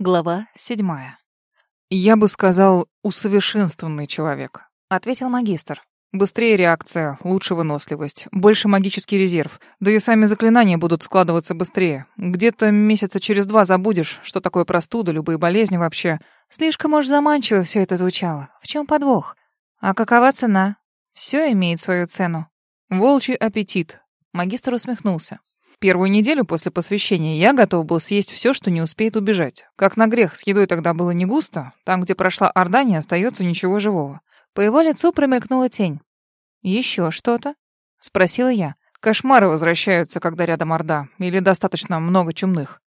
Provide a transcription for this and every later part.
Глава седьмая. «Я бы сказал, усовершенствованный человек», — ответил магистр. «Быстрее реакция, лучше выносливость, больше магический резерв, да и сами заклинания будут складываться быстрее. Где-то месяца через два забудешь, что такое простуда, любые болезни вообще. Слишком уж заманчиво все это звучало. В чем подвох? А какова цена? Все имеет свою цену. Волчий аппетит». Магистр усмехнулся. Первую неделю после посвящения я готов был съесть все, что не успеет убежать. Как на грех, с едой тогда было не густо. Там, где прошла Орда, не остается ничего живого. По его лицу промелькнула тень. «Еще что-то?» — спросила я. «Кошмары возвращаются, когда рядом Орда. Или достаточно много чумных».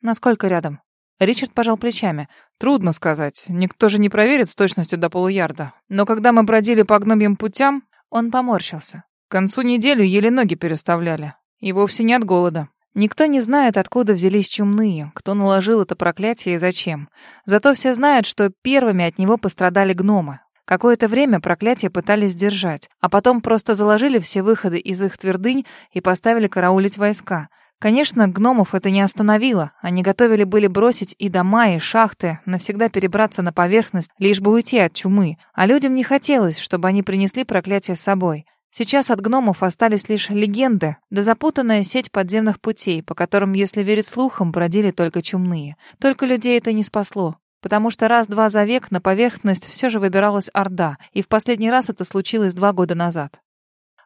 «Насколько рядом?» Ричард пожал плечами. «Трудно сказать. Никто же не проверит с точностью до полуярда. Но когда мы бродили по гномьим путям...» Он поморщился. К концу недели еле ноги переставляли. И вовсе не от голода. Никто не знает, откуда взялись чумные, кто наложил это проклятие и зачем. Зато все знают, что первыми от него пострадали гномы. Какое-то время проклятие пытались сдержать, а потом просто заложили все выходы из их твердынь и поставили караулить войска. Конечно, гномов это не остановило. Они готовили были бросить и дома, и шахты, навсегда перебраться на поверхность, лишь бы уйти от чумы. А людям не хотелось, чтобы они принесли проклятие с собой. Сейчас от гномов остались лишь легенды, да запутанная сеть подземных путей, по которым, если верить слухам, бродили только чумные. Только людей это не спасло. Потому что раз-два за век на поверхность все же выбиралась Орда, и в последний раз это случилось два года назад.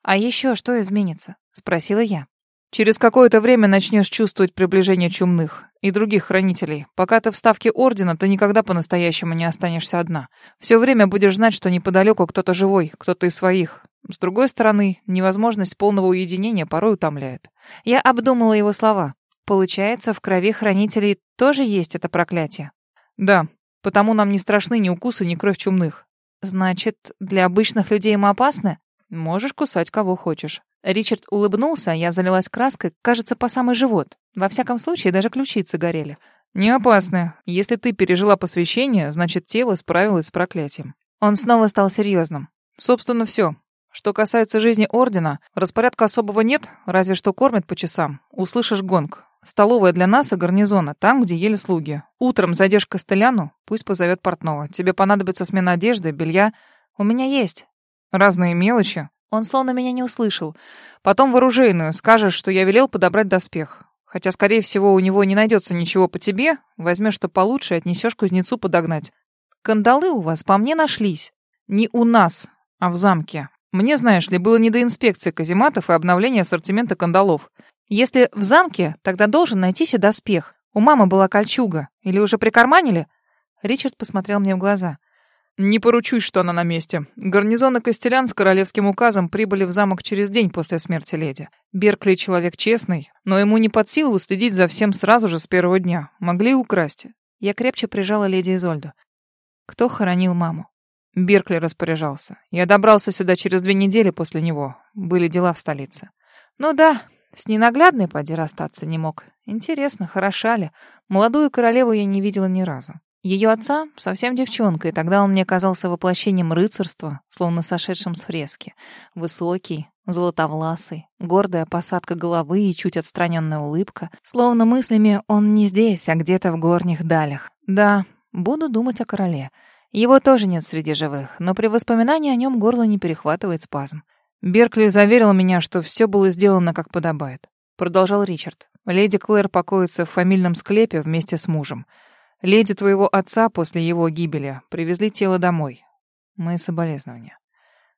«А еще что изменится?» — спросила я. Через какое-то время начнешь чувствовать приближение чумных и других хранителей. Пока ты в ставке Ордена, ты никогда по-настоящему не останешься одна. Все время будешь знать, что неподалеку кто-то живой, кто-то из своих. С другой стороны, невозможность полного уединения порой утомляет. Я обдумала его слова. Получается, в крови хранителей тоже есть это проклятие? Да, потому нам не страшны ни укусы, ни кровь чумных. Значит, для обычных людей мы опасны? Можешь кусать кого хочешь. Ричард улыбнулся, я залилась краской, кажется, по самый живот. Во всяком случае, даже ключицы горели. «Не опасно. Если ты пережила посвящение, значит, тело справилось с проклятием». Он снова стал серьезным. «Собственно, все. Что касается жизни Ордена, распорядка особого нет, разве что кормят по часам. Услышишь гонг. Столовая для нас и гарнизона, там, где ели слуги. Утром зайдешь к Костеляну, пусть позовет портного. Тебе понадобится смена одежды, белья. У меня есть. Разные мелочи. Он словно меня не услышал. Потом в оружейную скажешь, что я велел подобрать доспех. Хотя, скорее всего, у него не найдется ничего по тебе. Возьмешь что получше и отнесешь кузнецу подогнать. Кандалы у вас по мне нашлись. Не у нас, а в замке. Мне, знаешь ли, было не до инспекции казематов и обновления ассортимента кандалов. Если в замке, тогда должен найтись и доспех. У мамы была кольчуга. Или уже прикарманили? Ричард посмотрел мне в глаза. Не поручусь, что она на месте. Гарнизон и Костелян с королевским указом прибыли в замок через день после смерти леди. Беркли человек честный, но ему не под силу следить за всем сразу же с первого дня. Могли украсть. Я крепче прижала леди Изольду. Кто хоронил маму? Беркли распоряжался. Я добрался сюда через две недели после него. Были дела в столице. Ну да, с ненаглядной поди расстаться не мог. Интересно, хороша ли? Молодую королеву я не видела ни разу. Ее отца совсем девчонкой, тогда он мне казался воплощением рыцарства, словно сошедшим с фрески. Высокий, золотовласый, гордая посадка головы и чуть отстраненная улыбка, словно мыслями он не здесь, а где-то в горних далях. Да, буду думать о короле. Его тоже нет среди живых, но при воспоминании о нем горло не перехватывает спазм. Беркли заверил меня, что все было сделано как подобает. Продолжал Ричард. Леди Клэр покоится в фамильном склепе вместе с мужем. Леди твоего отца после его гибели привезли тело домой. Мои соболезнования.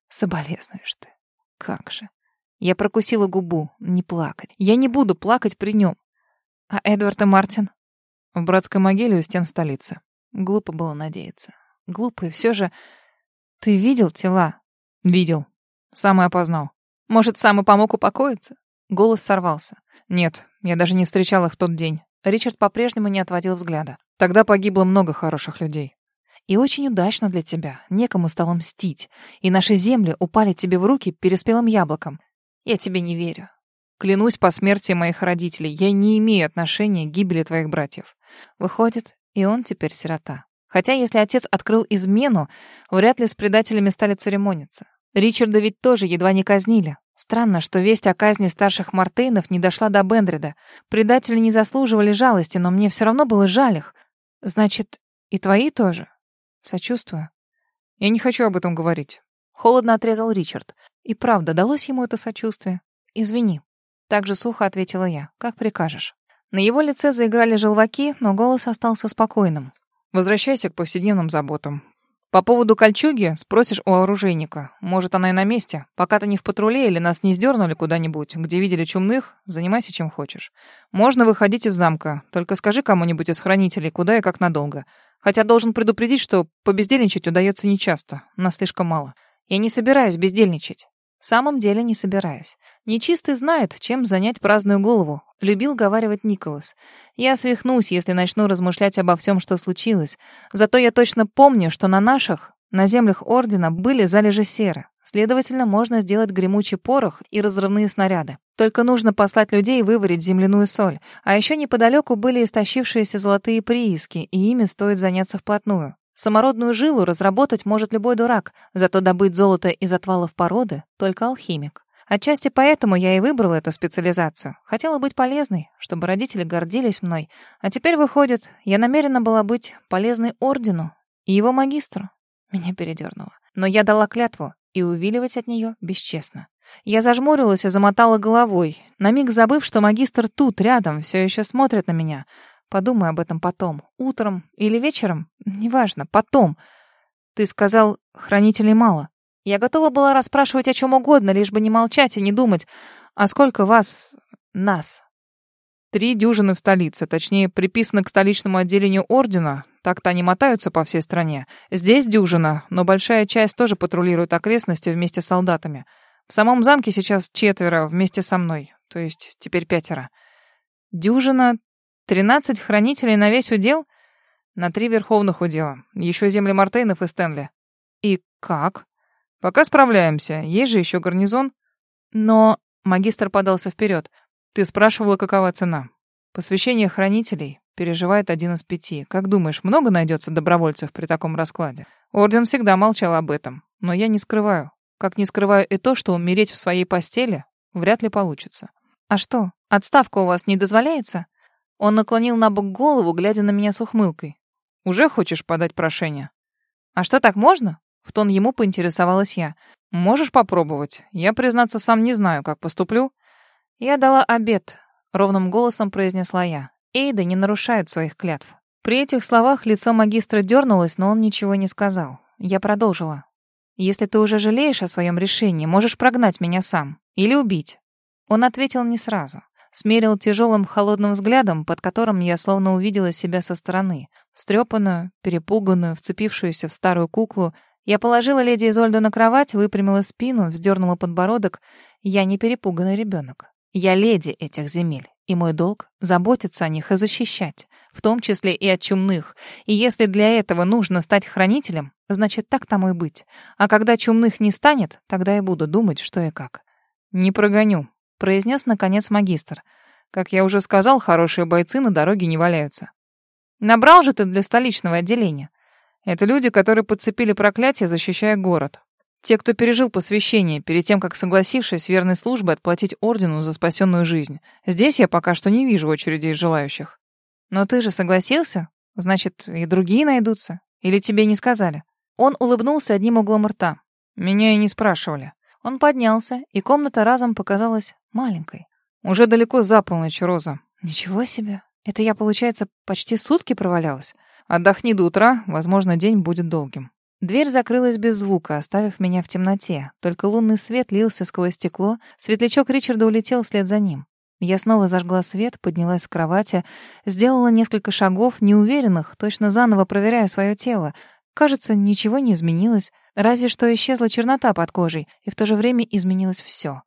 Соболезнуешь ты. Как же. Я прокусила губу. Не плакать. Я не буду плакать при нем. А Эдвард и Мартин? В братской могиле у стен столицы. Глупо было надеяться. Глупо, и все же... Ты видел тела? Видел. Сам и опознал. Может, сам и помог упокоиться? Голос сорвался. Нет, я даже не встречал их в тот день. Ричард по-прежнему не отводил взгляда. Тогда погибло много хороших людей. И очень удачно для тебя. Некому стало мстить. И наши земли упали тебе в руки переспелым яблоком. Я тебе не верю. Клянусь по смерти моих родителей, я не имею отношения к гибели твоих братьев. Выходит, и он теперь сирота. Хотя если отец открыл измену, вряд ли с предателями стали церемониться. Ричарда ведь тоже едва не казнили. Странно, что весть о казни старших Мартейнов не дошла до Бендрида. Предатели не заслуживали жалости, но мне все равно было жаль их. Значит, и твои тоже? Сочувствую. Я не хочу об этом говорить. Холодно отрезал Ричард. И правда, далось ему это сочувствие. Извини. Так же сухо ответила я. Как прикажешь. На его лице заиграли желваки, но голос остался спокойным. Возвращайся к повседневным заботам. По поводу кольчуги спросишь у оружейника. Может, она и на месте. Пока ты не в патруле или нас не сдернули куда-нибудь, где видели чумных, занимайся чем хочешь. Можно выходить из замка. Только скажи кому-нибудь из хранителей, куда и как надолго. Хотя должен предупредить, что побездельничать удается нечасто. Нас слишком мало. Я не собираюсь бездельничать. В самом деле не собираюсь. Нечистый знает, чем занять праздную голову. Любил говаривать Николас. Я свихнусь, если начну размышлять обо всем, что случилось. Зато я точно помню, что на наших, на землях Ордена, были залежи серы. Следовательно, можно сделать гремучий порох и разрывные снаряды. Только нужно послать людей выварить земляную соль. А еще неподалеку были истощившиеся золотые прииски, и ими стоит заняться вплотную. Самородную жилу разработать может любой дурак, зато добыть золото из отвалов породы — только алхимик. Отчасти поэтому я и выбрала эту специализацию. Хотела быть полезной, чтобы родители гордились мной. А теперь, выходит, я намерена была быть полезной ордену и его магистру. Меня передернуло. Но я дала клятву, и увиливать от нее бесчестно. Я зажмурилась и замотала головой, на миг забыв, что магистр тут, рядом, все еще смотрит на меня — Подумай об этом потом. Утром или вечером? Неважно, потом. Ты сказал, хранителей мало. Я готова была расспрашивать о чем угодно, лишь бы не молчать и не думать. А сколько вас... нас? Три дюжины в столице, точнее, приписаны к столичному отделению ордена. Так-то они мотаются по всей стране. Здесь дюжина, но большая часть тоже патрулирует окрестности вместе с солдатами. В самом замке сейчас четверо вместе со мной, то есть теперь пятеро. Дюжина Тринадцать хранителей на весь удел? На три верховных удела. Еще земли Мартейнов и Стэнли. И как? Пока справляемся. Есть же еще гарнизон. Но магистр подался вперед. Ты спрашивала, какова цена. Посвящение хранителей переживает один из пяти. Как думаешь, много найдется добровольцев при таком раскладе? Орден всегда молчал об этом. Но я не скрываю. Как не скрываю и то, что умереть в своей постели вряд ли получится. А что, отставка у вас не дозволяется? Он наклонил на бок голову, глядя на меня с ухмылкой. «Уже хочешь подать прошение?» «А что, так можно?» В тон ему поинтересовалась я. «Можешь попробовать. Я, признаться, сам не знаю, как поступлю». «Я дала обед», — ровным голосом произнесла я. Эйда не нарушают своих клятв. При этих словах лицо магистра дернулось, но он ничего не сказал. Я продолжила. «Если ты уже жалеешь о своем решении, можешь прогнать меня сам. Или убить». Он ответил не сразу смерил тяжелым холодным взглядом, под которым я словно увидела себя со стороны. Встрепанную, перепуганную, вцепившуюся в старую куклу. Я положила леди Изольду на кровать, выпрямила спину, вздернула подбородок. Я не перепуганный ребенок. Я леди этих земель, и мой долг — заботиться о них и защищать, в том числе и от чумных. И если для этого нужно стать хранителем, значит, так тому и быть. А когда чумных не станет, тогда и буду думать, что и как. «Не прогоню», произнес наконец магистр. Как я уже сказал, хорошие бойцы на дороге не валяются. Набрал же ты для столичного отделения. Это люди, которые подцепили проклятие, защищая город. Те, кто пережил посвящение, перед тем, как согласившись верной службой отплатить ордену за спасенную жизнь. Здесь я пока что не вижу очередей желающих. Но ты же согласился? Значит, и другие найдутся? Или тебе не сказали? Он улыбнулся одним углом рта. Меня и не спрашивали. Он поднялся, и комната разом показалась маленькой. Уже далеко за полночь, Роза. Ничего себе. Это я, получается, почти сутки провалялась. Отдохни до утра, возможно, день будет долгим. Дверь закрылась без звука, оставив меня в темноте. Только лунный свет лился сквозь стекло, светлячок Ричарда улетел вслед за ним. Я снова зажгла свет, поднялась с кровати, сделала несколько шагов, неуверенных, точно заново проверяя свое тело. Кажется, ничего не изменилось. Разве что исчезла чернота под кожей, и в то же время изменилось все.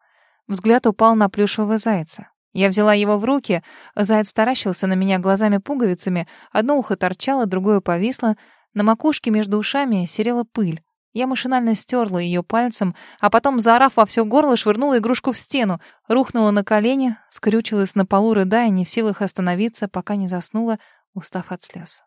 Взгляд упал на плюшевого зайца. Я взяла его в руки, заяц таращился на меня глазами-пуговицами, одно ухо торчало, другое повисло, на макушке между ушами серела пыль. Я машинально стерла ее пальцем, а потом, заорав во все горло, швырнула игрушку в стену, рухнула на колени, скрючилась на полу, рыдая, не в силах остановиться, пока не заснула, устав от слез.